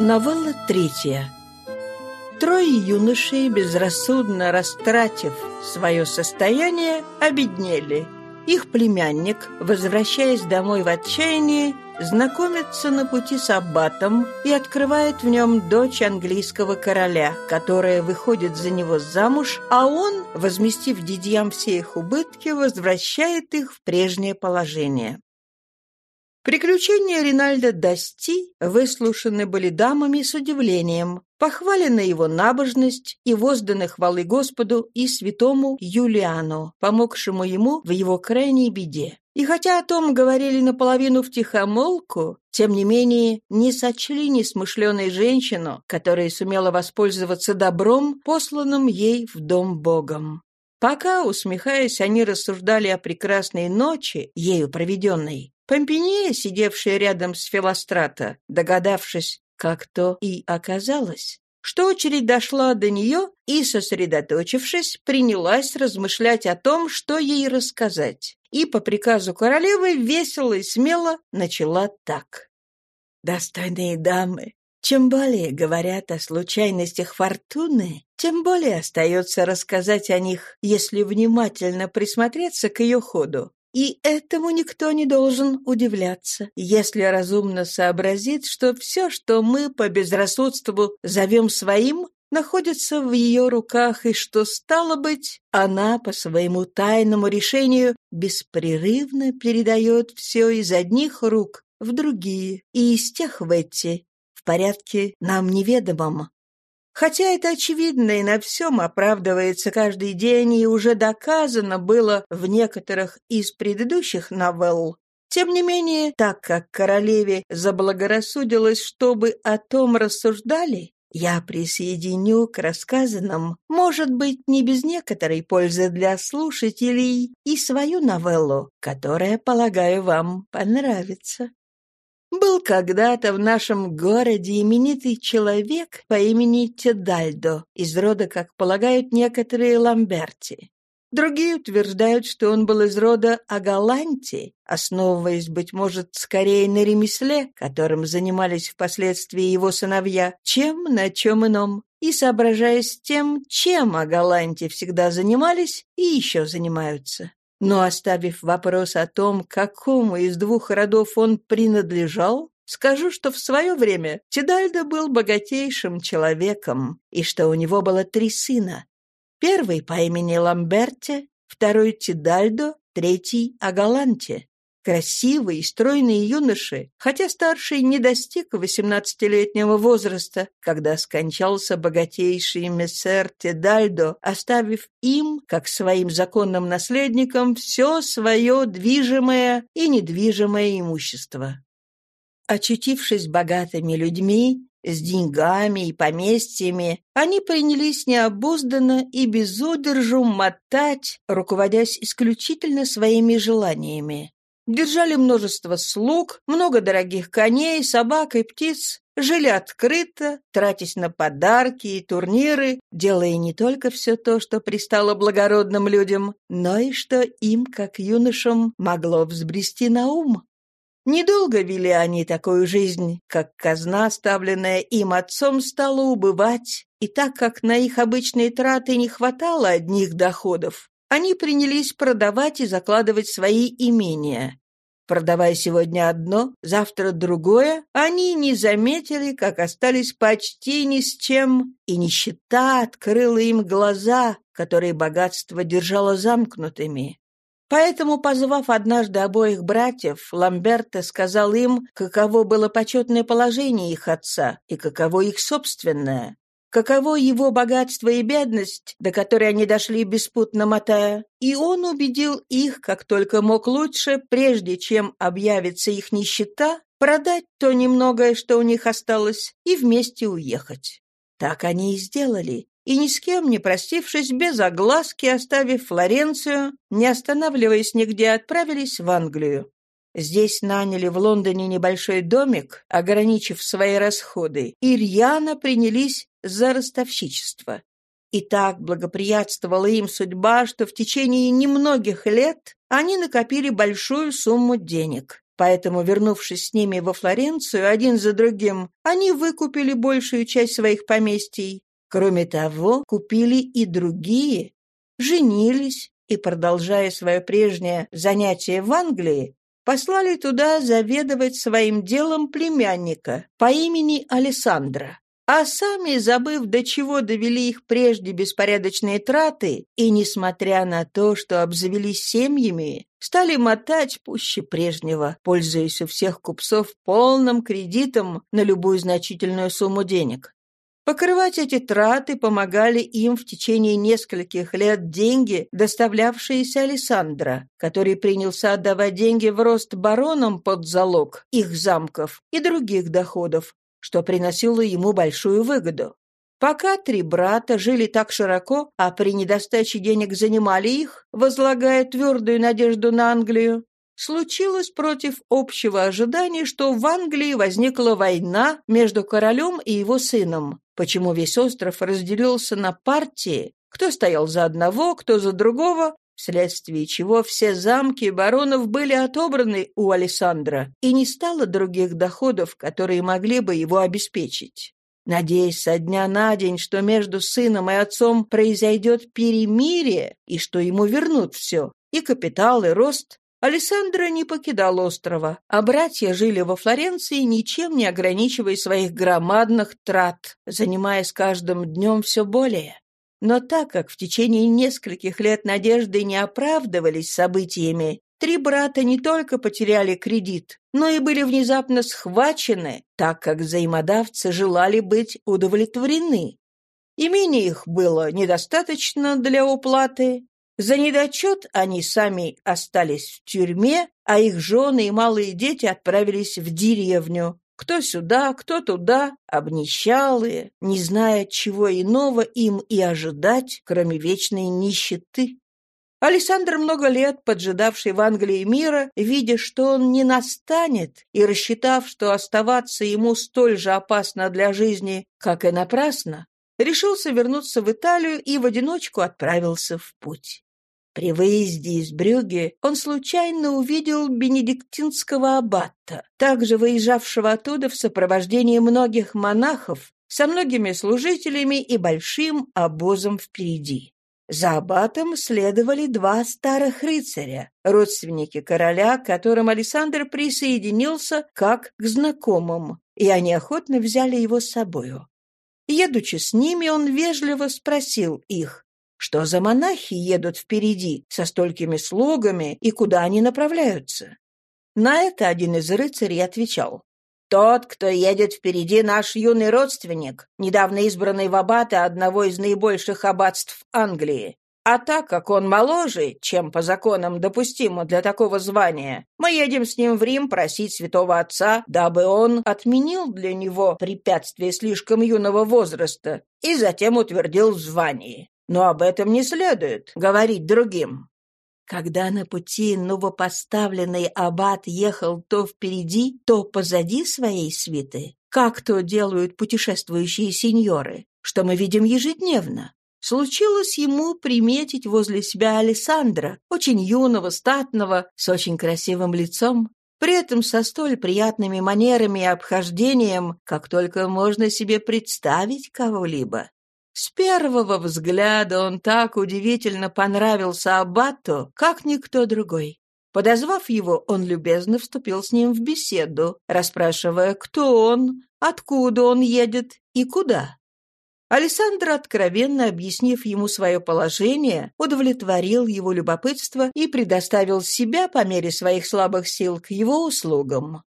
Новелла третья. Трое юношей, безрассудно растратив свое состояние, обеднели. Их племянник, возвращаясь домой в отчаянии, знакомится на пути с аббатом и открывает в нем дочь английского короля, которая выходит за него замуж, а он, возместив дядьям все их убытки, возвращает их в прежнее положение. Приключения Ринальда Дасти выслушаны были дамами с удивлением, похвалена его набожность и возданы хвалы Господу и святому Юлиану, помогшему ему в его крайней беде. И хотя о том говорили наполовину втихомолку, тем не менее не сочли несмышленой женщину, которая сумела воспользоваться добром, посланным ей в дом Богом. Пока, усмехаясь, они рассуждали о прекрасной ночи, ею проведенной, Помпинея, сидевшая рядом с Филострата, догадавшись, как то и оказалось, что очередь дошла до нее и, сосредоточившись, принялась размышлять о том, что ей рассказать. И по приказу королевы весело и смело начала так. «Достойные дамы, чем более говорят о случайностях фортуны, тем более остается рассказать о них, если внимательно присмотреться к ее ходу. И этому никто не должен удивляться, если разумно сообразит, что все, что мы по безрассудству зовем своим, находится в ее руках, и что, стало быть, она по своему тайному решению беспрерывно передает все из одних рук в другие, и из тех в эти, в порядке нам неведомом. Хотя это очевидно и на всем оправдывается каждый день и уже доказано было в некоторых из предыдущих новелл, тем не менее, так как королеве заблагорассудилось, чтобы о том рассуждали, я присоединю к рассказанным, может быть, не без некоторой пользы для слушателей, и свою новеллу, которая, полагаю, вам понравится. Был когда-то в нашем городе именитый человек по имени Тедальдо, из рода, как полагают некоторые Ламберти. Другие утверждают, что он был из рода Агаланти, основываясь, быть может, скорее на ремесле, которым занимались впоследствии его сыновья, чем на чем ином, и соображаясь тем, чем Агаланти всегда занимались и еще занимаются. Но оставив вопрос о том, какому из двух родов он принадлежал, скажу, что в свое время Тидальдо был богатейшим человеком, и что у него было три сына. Первый по имени Ламберте, второй Тидальдо, третий Агаланте. Красивые и стройные юноши, хотя старший не достиг восемнадцатилетнего возраста, когда скончался богатейший мессер Тедальдо, оставив им, как своим законным наследникам, все свое движимое и недвижимое имущество. Очутившись богатыми людьми, с деньгами и поместьями, они принялись необузданно и без удержу мотать, руководясь исключительно своими желаниями. Держали множество слуг, много дорогих коней, собак и птиц, жили открыто, тратясь на подарки и турниры, делая не только все то, что пристало благородным людям, но и что им, как юношам, могло взбрести на ум. Недолго вели они такую жизнь, как казна, оставленная им отцом, стала убывать, и так как на их обычные траты не хватало одних доходов, они принялись продавать и закладывать свои имения. Продавая сегодня одно, завтра другое, они не заметили, как остались почти ни с чем, и нищета открыла им глаза, которые богатство держало замкнутыми. Поэтому, позвав однажды обоих братьев, Ламберто сказал им, каково было почетное положение их отца и каково их собственное каково его богатство и бедность, до которой они дошли беспутно мотая, и он убедил их, как только мог лучше, прежде чем объявится их нищета, продать то немногое, что у них осталось, и вместе уехать. Так они и сделали, и ни с кем не простившись, без огласки, оставив Флоренцию, не останавливаясь нигде, отправились в Англию. Здесь наняли в Лондоне небольшой домик, ограничив свои расходы, и рьяно принялись за ростовщичество. И так благоприятствовала им судьба, что в течение немногих лет они накопили большую сумму денег. Поэтому, вернувшись с ними во Флоренцию один за другим, они выкупили большую часть своих поместий. Кроме того, купили и другие, женились и, продолжая свое прежнее занятие в Англии, послали туда заведовать своим делом племянника по имени Александра. А сами, забыв, до чего довели их прежде беспорядочные траты, и, несмотря на то, что обзавелись семьями, стали мотать пуще прежнего, пользуясь у всех купцов полным кредитом на любую значительную сумму денег. Покрывать эти траты помогали им в течение нескольких лет деньги, доставлявшиеся Александра, который принялся отдавать деньги в рост баронам под залог их замков и других доходов, что приносило ему большую выгоду. Пока три брата жили так широко, а при недостаче денег занимали их, возлагая твердую надежду на Англию, случилось против общего ожидания, что в Англии возникла война между королем и его сыном, почему весь остров разделился на партии, кто стоял за одного, кто за другого, вследствие чего все замки баронов были отобраны у Александра, и не стало других доходов, которые могли бы его обеспечить. Надеясь со дня на день, что между сыном и отцом произойдет перемирие, и что ему вернут все, и капитал, и рост, Александра не покидал острова, а братья жили во Флоренции, ничем не ограничивая своих громадных трат, занимаясь каждым днем все более. Но так как в течение нескольких лет надежды не оправдывались событиями, три брата не только потеряли кредит, но и были внезапно схвачены, так как взаимодавцы желали быть удовлетворены. Имени их было недостаточно для уплаты. За недочет они сами остались в тюрьме, а их жены и малые дети отправились в деревню, кто сюда, кто туда, обнищалые, не зная, чего иного им и ожидать, кроме вечной нищеты. Александр, много лет поджидавший в Англии мира, видя, что он не настанет, и рассчитав, что оставаться ему столь же опасно для жизни, как и напрасно, решился вернуться в Италию и в одиночку отправился в путь. При выезде из Брюги он случайно увидел бенедиктинского аббата, также выезжавшего оттуда в сопровождении многих монахов, со многими служителями и большим обозом впереди. За аббатом следовали два старых рыцаря, родственники короля, к которым Александр присоединился как к знакомым, и они охотно взяли его с собою. Едучи с ними, он вежливо спросил их, что за монахи едут впереди со столькими слугами и куда они направляются? На это один из рыцарей отвечал. «Тот, кто едет впереди, наш юный родственник, недавно избранный в аббаты одного из наибольших аббатств Англии. А так как он моложе, чем по законам допустимо для такого звания, мы едем с ним в Рим просить святого отца, дабы он отменил для него препятствие слишком юного возраста и затем утвердил в звании но об этом не следует говорить другим. Когда на пути новопоставленный аббат ехал то впереди, то позади своей свиты, как то делают путешествующие сеньоры, что мы видим ежедневно, случилось ему приметить возле себя Александра, очень юного, статного, с очень красивым лицом, при этом со столь приятными манерами и обхождением, как только можно себе представить кого-либо. С первого взгляда он так удивительно понравился Аббату, как никто другой. Подозвав его, он любезно вступил с ним в беседу, расспрашивая, кто он, откуда он едет и куда. Александр, откровенно объяснив ему свое положение, удовлетворил его любопытство и предоставил себя по мере своих слабых сил к его услугам.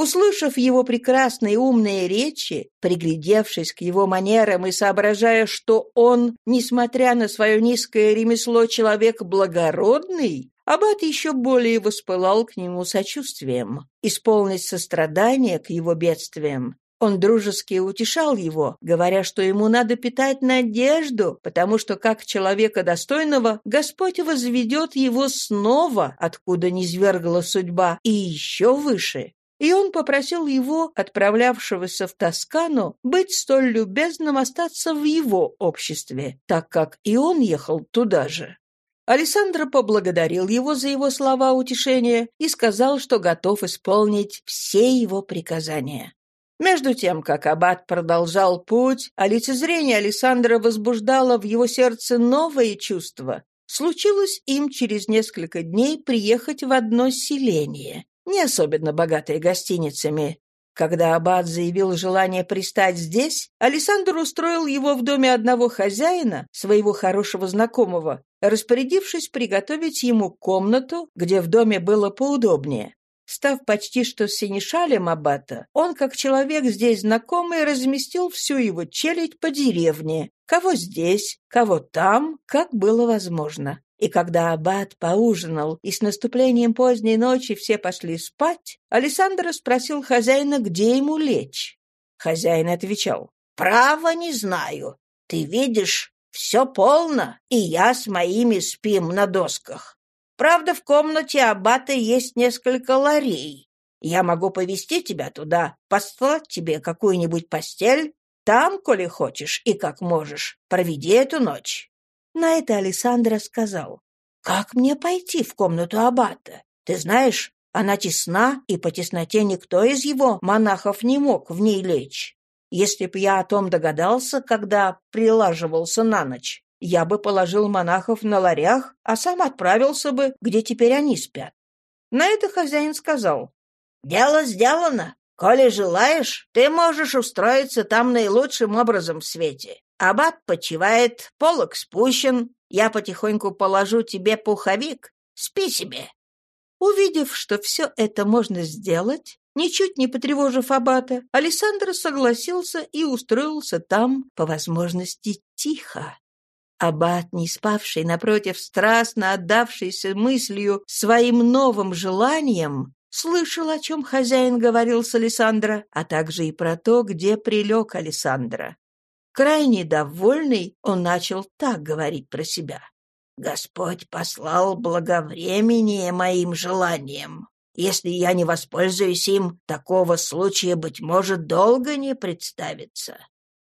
Услышав его прекрасные умные речи, приглядевшись к его манерам и соображая, что он, несмотря на свое низкое ремесло, человек благородный, Аббат еще более воспылал к нему сочувствием. Исполнить сострадание к его бедствиям, он дружески утешал его, говоря, что ему надо питать надежду, потому что, как человека достойного, Господь возведет его снова, откуда низвергла судьба, и еще выше и он попросил его, отправлявшегося в Тоскану, быть столь любезным остаться в его обществе, так как и он ехал туда же. Александр поблагодарил его за его слова утешения и сказал, что готов исполнить все его приказания. Между тем, как аббат продолжал путь, а лицезрение Александра возбуждало в его сердце новые чувства. Случилось им через несколько дней приехать в одно селение, не особенно богатое гостиницами, когда аббат заявил желание пристать здесь, Александр устроил его в доме одного хозяина, своего хорошего знакомого, распорядившись приготовить ему комнату, где в доме было поудобнее. Став почти что синешалем аббата, он, как человек здесь знакомый, разместил всю его челядь по деревне, кого здесь, кого там, как было возможно. И когда аббат поужинал, и с наступлением поздней ночи все пошли спать, Александр спросил хозяина, где ему лечь. Хозяин отвечал, «Право не знаю. Ты видишь, все полно, и я с моими спим на досках. Правда, в комнате аббата есть несколько ларей. Я могу повести тебя туда, послать тебе какую-нибудь постель. Там, коли хочешь и как можешь, проведи эту ночь. На это Александра сказал, «Как мне пойти в комнату аббата? Ты знаешь, она тесна, и по тесноте никто из его монахов не мог в ней лечь. Если б я о том догадался, когда прилаживался на ночь, я бы положил монахов на ларях, а сам отправился бы, где теперь они спят. На это хозяин сказал, «Дело сделано. Коли желаешь, ты можешь устроиться там наилучшим образом в свете. Аббат почивает, полок спущен, я потихоньку положу тебе пуховик, спи себе». Увидев, что все это можно сделать, ничуть не потревожив аббата, Александр согласился и устроился там, по возможности, тихо. Аббат, не спавший, напротив, страстно отдавшийся мыслью своим новым желаниям, слышал, о чем хозяин говорил с Александра, а также и про то, где прилег Александра. Крайне довольный, он начал так говорить про себя. «Господь послал благовремение моим желаниям. Если я не воспользуюсь им, такого случая, быть может, долго не представится».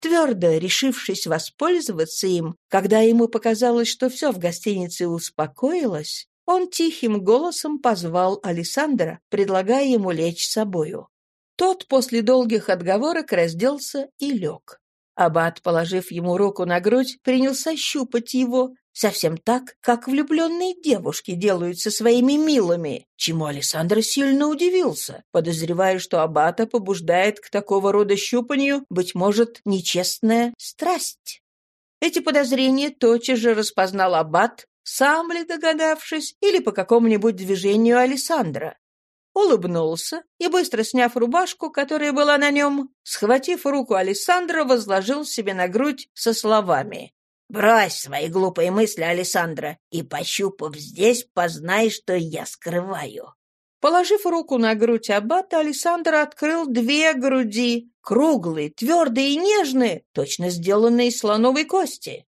Твердо решившись воспользоваться им, когда ему показалось, что все в гостинице успокоилось, он тихим голосом позвал Александра, предлагая ему лечь собою. Тот после долгих отговорок разделся и лег. Аббат, положив ему руку на грудь, принялся щупать его, совсем так, как влюбленные девушки делают со своими милыми, чему Александр сильно удивился, подозревая, что Аббата побуждает к такого рода щупанию, быть может, нечестная страсть. Эти подозрения тотчас же распознал Аббат, сам ли догадавшись, или по какому-нибудь движению Александра улыбнулся и, быстро сняв рубашку, которая была на нем, схватив руку Александра, возложил себе на грудь со словами «Брось свои глупые мысли, Александра, и, пощупав здесь, познай, что я скрываю». Положив руку на грудь аббата, Александр открыл две груди, круглые, твердые и нежные, точно сделанные из слоновой кости.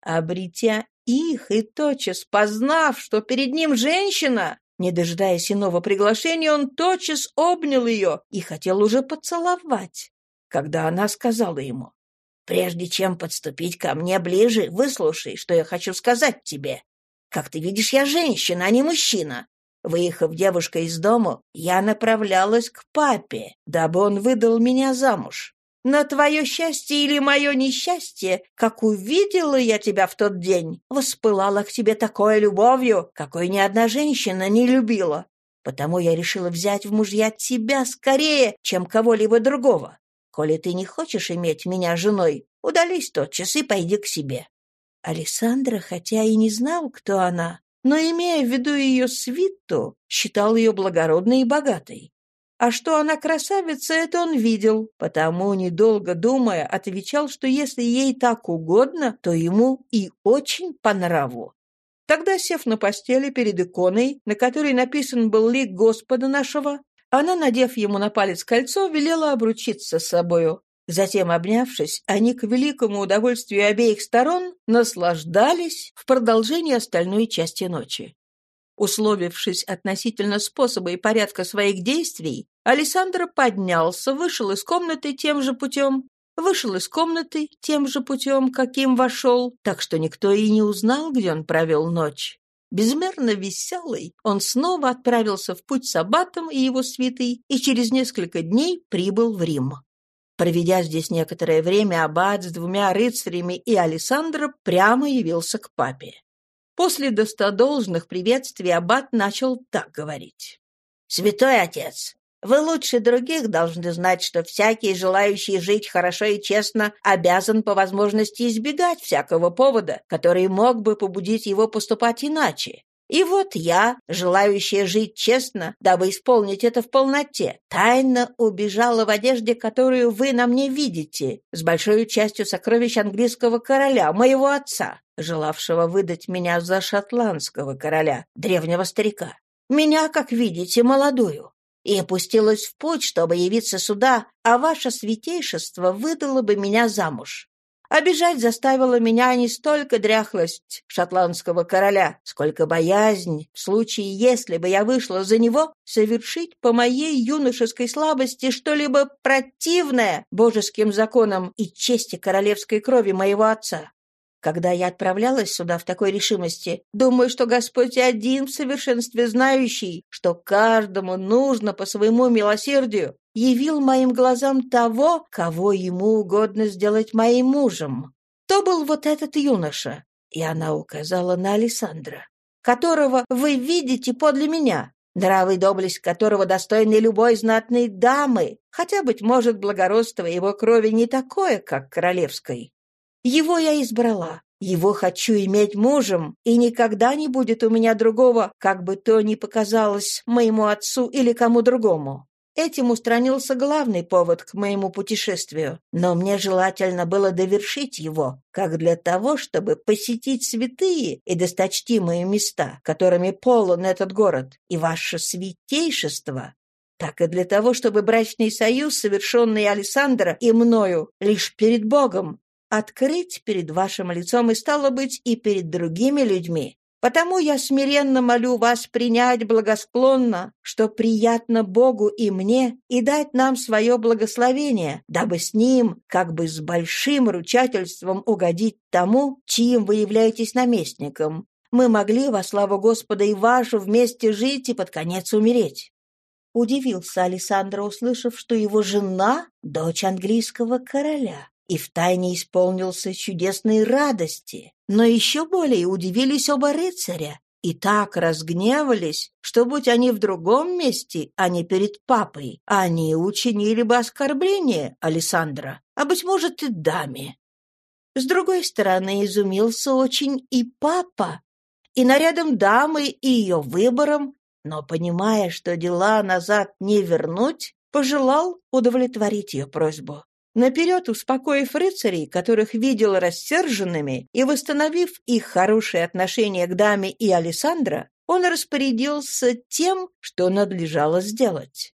Обретя их и тотчас познав, что перед ним женщина, не дожидаясь иного приглашения, он тотчас обнял ее и хотел уже поцеловать, когда она сказала ему, «Прежде чем подступить ко мне ближе, выслушай, что я хочу сказать тебе. Как ты видишь, я женщина, а не мужчина. Выехав девушка из дому, я направлялась к папе, дабы он выдал меня замуж. Но твое счастье или мое несчастье, как увидела я тебя в тот день, воспылала к тебе такой любовью, какой ни одна женщина не любила. Потому я решила взять в мужья тебя скорее, чем кого-либо другого. Коли ты не хочешь иметь меня женой, удались тотчас и пойди к себе». Александра, хотя и не знал, кто она, но, имея в виду ее свиту, считал ее благородной и богатой. А что она красавица, это он видел, потому, недолго думая, отвечал, что если ей так угодно, то ему и очень по нраву. Тогда, сев на постели перед иконой, на которой написан был лик Господа нашего, она, надев ему на палец кольцо, велела обручиться с собою. Затем, обнявшись, они к великому удовольствию обеих сторон наслаждались в продолжении остальной части ночи. Условившись относительно способа и порядка своих действий, Александр поднялся, вышел из комнаты тем же путем вышел из комнаты тем же путем, каким вошел, так что никто и не узнал, где он провел ночь. Безмерно веселый, он снова отправился в путь с аббатом и его свитой и через несколько дней прибыл в Рим. Проведя здесь некоторое время, аббат с двумя рыцарями и Александра прямо явился к папе. После достодолжных приветствий аббат начал так говорить. «Святой отец, вы лучше других должны знать, что всякий, желающий жить хорошо и честно, обязан по возможности избегать всякого повода, который мог бы побудить его поступать иначе. И вот я, желающая жить честно, дабы исполнить это в полноте, тайно убежала в одежде, которую вы на мне видите, с большой частью сокровищ английского короля, моего отца, желавшего выдать меня за шотландского короля, древнего старика. Меня, как видите, молодую. И опустилась в путь, чтобы явиться сюда, а ваше святейшество выдало бы меня замуж. Обижать заставила меня не столько дряхлость шотландского короля, сколько боязнь, в случае, если бы я вышла за него, совершить по моей юношеской слабости что-либо противное божеским законам и чести королевской крови моего отца. Когда я отправлялась сюда в такой решимости, думаю, что Господь один в совершенстве знающий, что каждому нужно по своему милосердию, явил моим глазам того, кого ему угодно сделать моим мужем. То был вот этот юноша, и она указала на Александра, которого вы видите подле меня, нравы и доблесть которого достойны любой знатной дамы, хотя, быть может, благородство его крови не такое, как королевской. Его я избрала, его хочу иметь мужем, и никогда не будет у меня другого, как бы то ни показалось моему отцу или кому другому. Этим устранился главный повод к моему путешествию, но мне желательно было довершить его, как для того, чтобы посетить святые и досточтимые места, которыми полон этот город, и ваше святейшество, так и для того, чтобы брачный союз, совершенный Александра и мною лишь перед Богом, открыть перед вашим лицом и, стало быть, и перед другими людьми, Потому я смиренно молю вас принять благосклонно, что приятно Богу и мне, и дать нам свое благословение, дабы с ним, как бы с большим ручательством угодить тому, чьим вы являетесь наместником. Мы могли во славу Господа и вашу вместе жить и под конец умереть». Удивился Александр, услышав, что его жена — дочь английского короля и втайне исполнился чудесной радости. Но еще более удивились оба рыцаря и так разгневались, что, будь они в другом месте, а не перед папой, они учинили бы оскорбление Александра, а, быть может, и даме. С другой стороны, изумился очень и папа, и нарядом дамы, и ее выбором, но, понимая, что дела назад не вернуть, пожелал удовлетворить ее просьбу. Наперед успокоив рыцарей, которых видел рассерженными, и восстановив их хорошее отношение к даме и Александра, он распорядился тем, что надлежало сделать.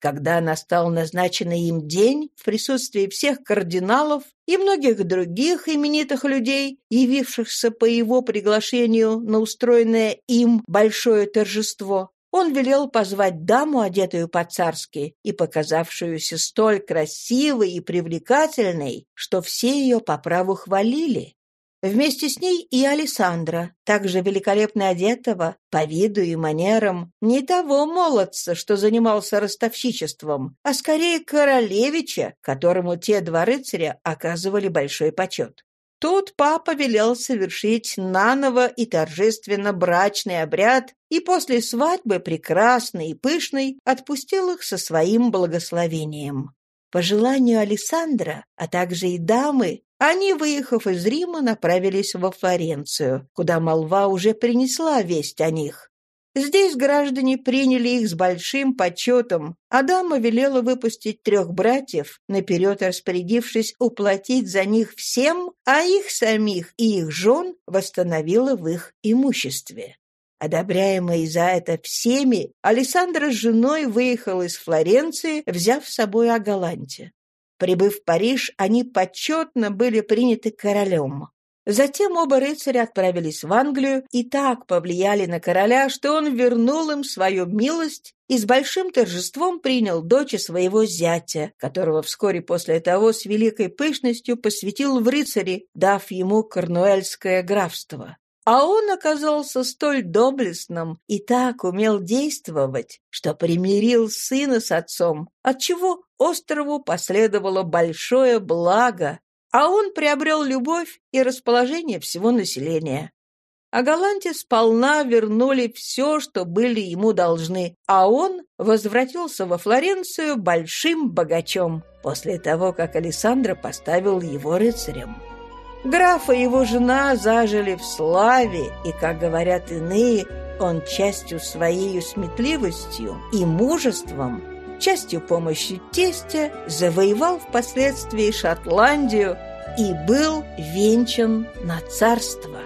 Когда настал назначенный им день, в присутствии всех кардиналов и многих других именитых людей, явившихся по его приглашению на устроенное им большое торжество, он велел позвать даму, одетую по-царски, и показавшуюся столь красивой и привлекательной, что все ее по праву хвалили. Вместе с ней и Александра, также великолепно одетого, по виду и манерам, не того молодца, что занимался ростовщичеством, а скорее королевича, которому те два рыцаря оказывали большой почет. Тут папа велел совершить наново и торжественно брачный обряд, и после свадьбы прекрасный и пышный отпустил их со своим благословением. По желанию Александра, а также и дамы, они, выехав из Рима, направились во Флоренцию, куда молва уже принесла весть о них. Здесь граждане приняли их с большим почетом, а дама велела выпустить трех братьев, наперед распорядившись уплатить за них всем, а их самих и их жен восстановила в их имуществе. Одобряемый за это всеми, Александра с женой выехал из Флоренции, взяв с собой Агаланте. Прибыв в Париж, они почетно были приняты королем. Затем оба рыцаря отправились в Англию и так повлияли на короля, что он вернул им свою милость и с большим торжеством принял дочь своего зятя, которого вскоре после того с великой пышностью посвятил в рыцари, дав ему корнуэльское графство. А он оказался столь доблестным и так умел действовать, что примирил сына с отцом, отчего острову последовало большое благо, а он приобрел любовь и расположение всего населения. А Галанте сполна вернули все, что были ему должны, а он возвратился во Флоренцию большим богачом после того, как Александра поставил его рыцарем. Граф и его жена зажили в славе, и, как говорят иные, он частью своей сметливостью и мужеством, частью помощью тестя завоевал впоследствии Шотландию и был венчан на царство.